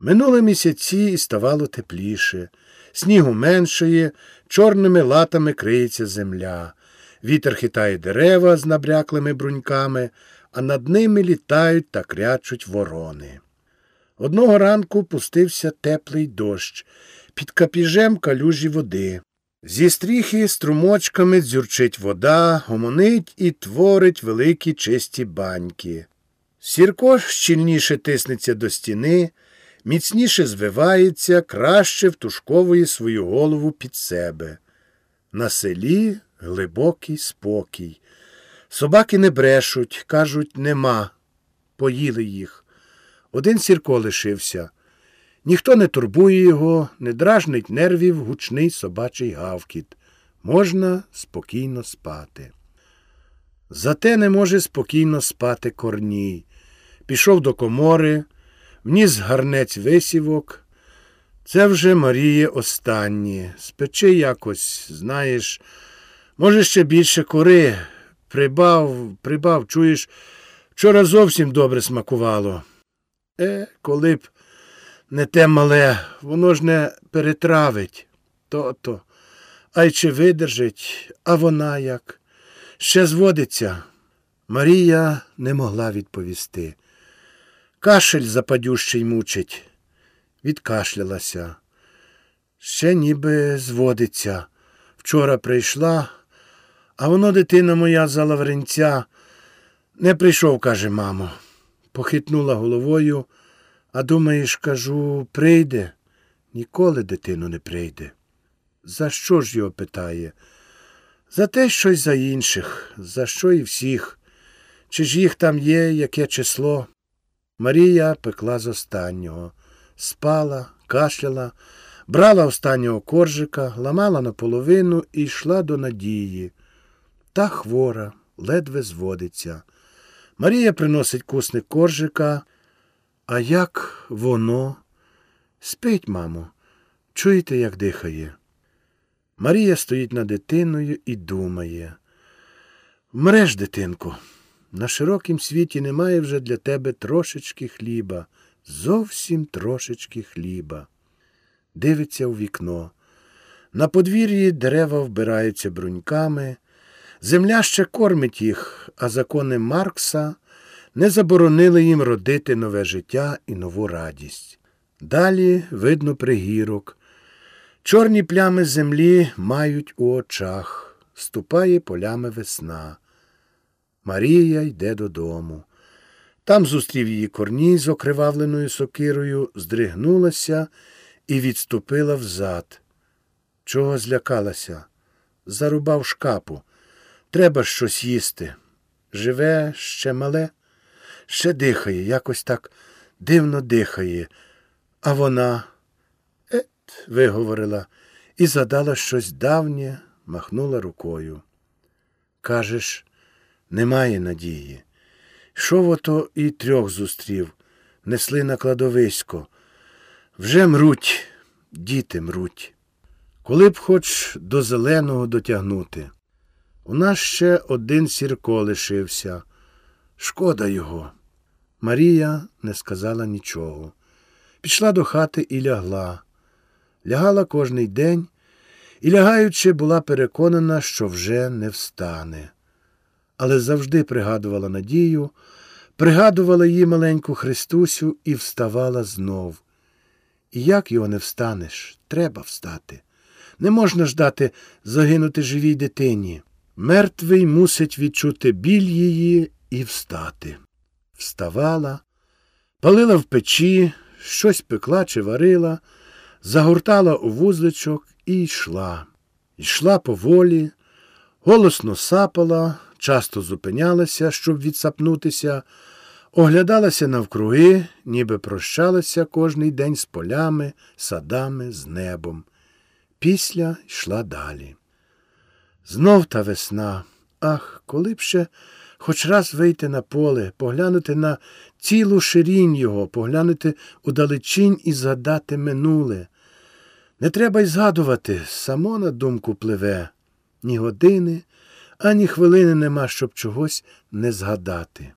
Минули місяці і ставало тепліше. Снігу меншає, чорними латами криється земля. Вітер хитає дерева з набряклими бруньками, а над ними літають та крячуть ворони. Одного ранку пустився теплий дощ, під капіжем калюжі води. Зі стріхи струмочками дзюрчить вода, гомонить і творить великі чисті баньки. Сірко щільніше тиснеться до стіни, міцніше звивається, краще втушковує свою голову під себе. На селі глибокий спокій. Собаки не брешуть, кажуть, нема. Поїли їх. Один сірко лишився. Ніхто не турбує його, не дражнить нервів гучний собачий гавкіт. Можна спокійно спати. Зате не може спокійно спати корній. Пішов до комори, вніс гарнець висівок. Це вже Маріє останнє. Спечи якось, знаєш, може, ще більше кори. Прибав, прибав, чуєш, вчора зовсім добре смакувало. Е, коли б не те мале, воно ж не перетравить. То-то. А й чи видержить, а вона як? Ще зводиться. Марія не могла відповісти. Кашель западющий мучить. Відкашлялася. Ще ніби зводиться. Вчора прийшла, а воно, дитина моя за лавренця, не прийшов, каже мамо. Похитнула головою, а думаєш, кажу, прийде. Ніколи дитину не прийде. За що ж його питає? За те щось за інших, за що і всіх. Чи ж їх там є, яке число? Марія пекла з останнього, спала, кашляла, брала останнього коржика, ламала наполовину і йшла до надії. Та хвора, ледве зводиться. Марія приносить кусник коржика. А як воно? Спить, мамо, чуєте, як дихає? Марія стоїть над дитиною і думає. Мреш, дитинку, на широкім світі немає вже для тебе трошечки хліба, зовсім трошечки хліба. Дивиться у вікно. На подвір'ї дерева вбираються бруньками. Земля ще кормить їх, а закони Маркса не заборонили їм родити нове життя і нову радість. Далі видно пригірок. Чорні плями землі мають у очах, ступає полями весна. Марія йде додому. Там зустрів її корній з окривавленою сокирою, здригнулася і відступила взад. Чого злякалася? Зарубав шкапу. Треба щось їсти. Живе ще мале, ще дихає, якось так дивно дихає. А вона ет, виговорила і задала щось давнє, махнула рукою. Кажеш, немає надії. Йшов ото і трьох зустрів, несли на кладовисько. Вже мруть, діти мруть. Коли б хоч до зеленого дотягнути. У нас ще один сірко лишився. Шкода його. Марія не сказала нічого. Пішла до хати і лягла. Лягала кожний день і, лягаючи, була переконана, що вже не встане. Але завжди пригадувала надію, пригадувала її маленьку Христусю і вставала знов. І як його не встанеш, треба встати. Не можна ждати загинути живій дитині. Мертвий мусить відчути біль її і встати. Вставала, палила в печі, щось пекла чи варила, загортала у вузличок і йшла. Йшла поволі, голосно сапала, часто зупинялася, щоб відсапнутися, оглядалася навкруги, ніби прощалася кожний день з полями, садами, з небом. Після йшла далі. Знов та весна. Ах, коли б ще хоч раз вийти на поле, поглянути на цілу ширінь його, поглянути удалечінь і згадати минуле. Не треба й згадувати, само на думку пливе. Ні години, ані хвилини нема, щоб чогось не згадати.